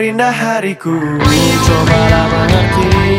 Memperindah hariku Cobalah Cobalah mengerti.